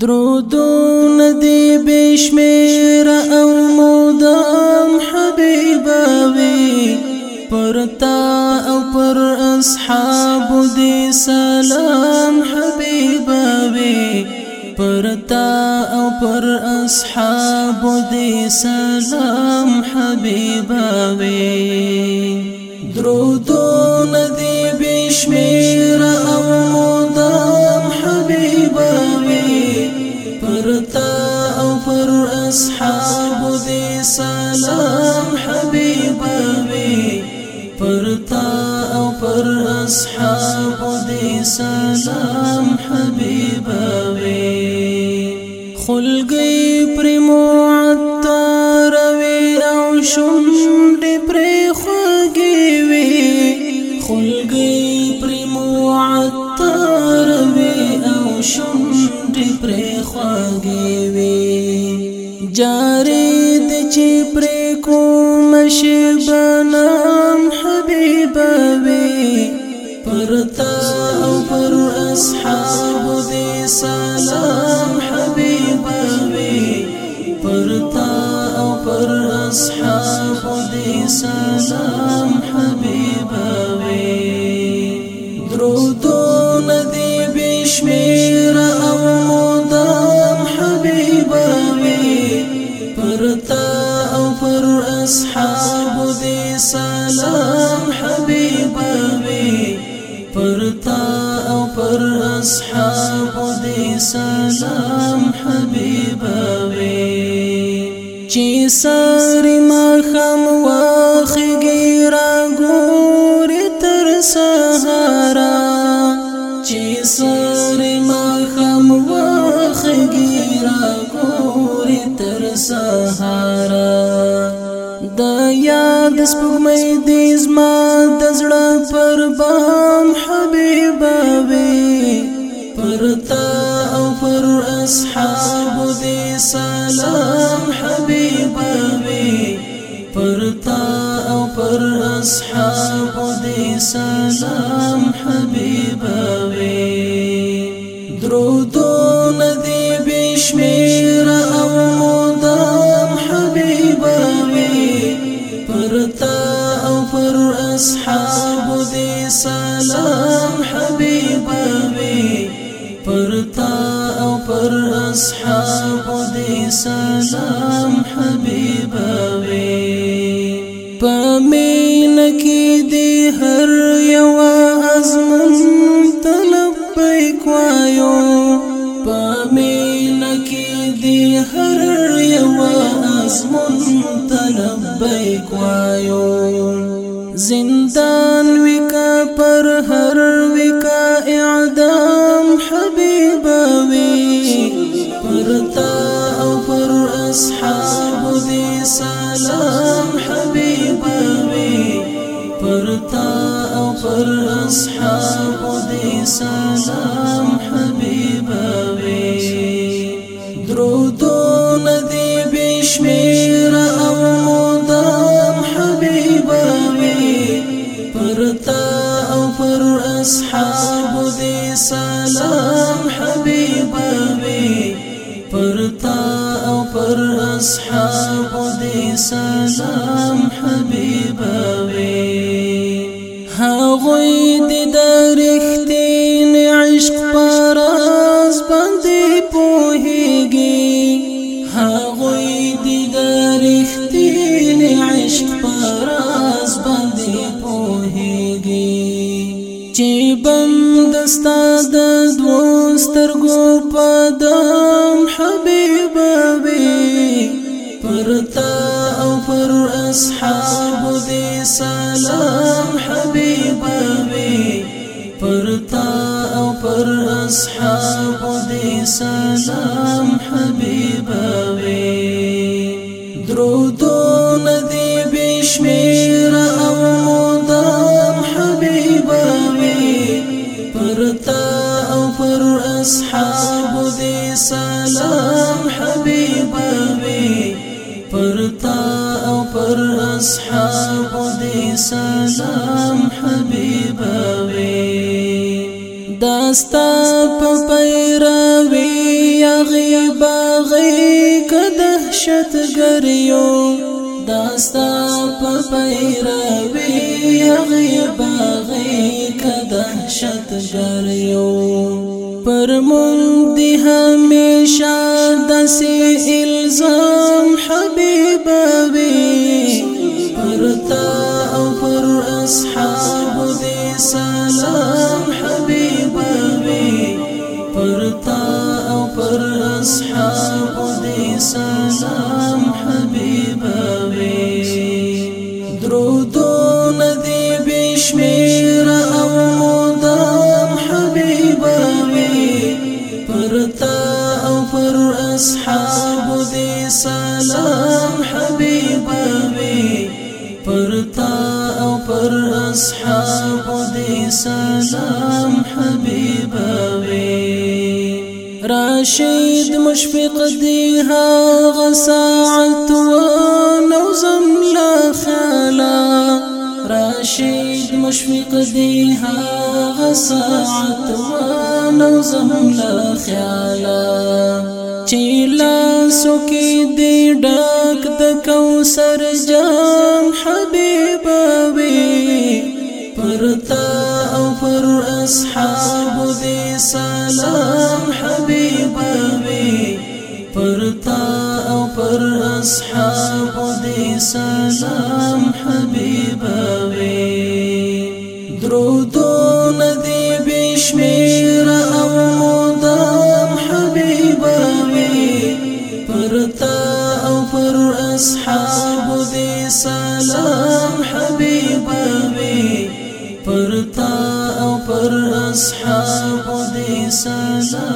درودون دی بشمیر او مدام حبیباوی پر تا او پر اصحاب دی سلام حبیباوی پر تا او پر اصحاب دی سلام حبیباوی درودون خدای سلام حبیبا وی خلګي پر معطر وی او شوم دې پر خوګي وی خلګي پر معطر وی او شوم دې پر خوګي وی جاري د چې پر کوم شبنام حبیبا پرتا او پر اصحاب دې سلام حبيب وي پرتا او پر اصحاب دې سلام حبيب وي درود ندي بشمیر او مدام حبيب وي پرتا او پر اصحاب دې سلام حبيب سلام حبيبا وي چې ساري ما خم واخګي را ګوري تر سهارا چې ساري ما خم واخګي را ګوري تر سهارا د یاد سپوږمې دې زما د زړه پر بام حبيبا وي پرتا اصحاب دی سلام حبیب وی پرتا او پر اصحاب دی سلام حبیب پر اصحاب دې سلام حبيبوي پامین کې دې هر یو ازمن تلبیک وایو پامین کې دې هر یو ازمن تلبیک وایو زندان مغرور اصحاب دې سلام حبيب وي پرتا او پر اصحاب دې سلام حبيب وي هغوی دې د رښتین عشق پر از باندې پوهیږي هغوی دې د رښتین عشق پر از باندې پوهیږي چې بم دستا د دوستر گو پدام حبیب بی پرتا او پر اصحاب دی سلام حبیب بی پرتا او پر اصحاب دی سلام سلام حبيب وی داستا په پیروي یغي باغي کده شت ګریو داستا په پیروي یغي باغي کده شت ګریو پر مون دی همیشه دسه الزام حبیبه پر اصحاب دې سلام حبيبا وي درود ندي بشمیر او مدام حبيبا وي پر تا او پر اصحاب دې سلام حبيبا وي پر تا او پر اصحاب دې سلام راشد مشفق دی ها غساعت و نوزم لا خلا راشد مشفق دی ها غساعت و نوزم لا خلا چیلا سکی دی ڈاک دکو سر جان حبیب بی پرتا اصحاب دی سلام حبیب وی پرتا او پر اصحاب دی سلام حبیب وی درودو ندی بشمیر اصحاب دي سلام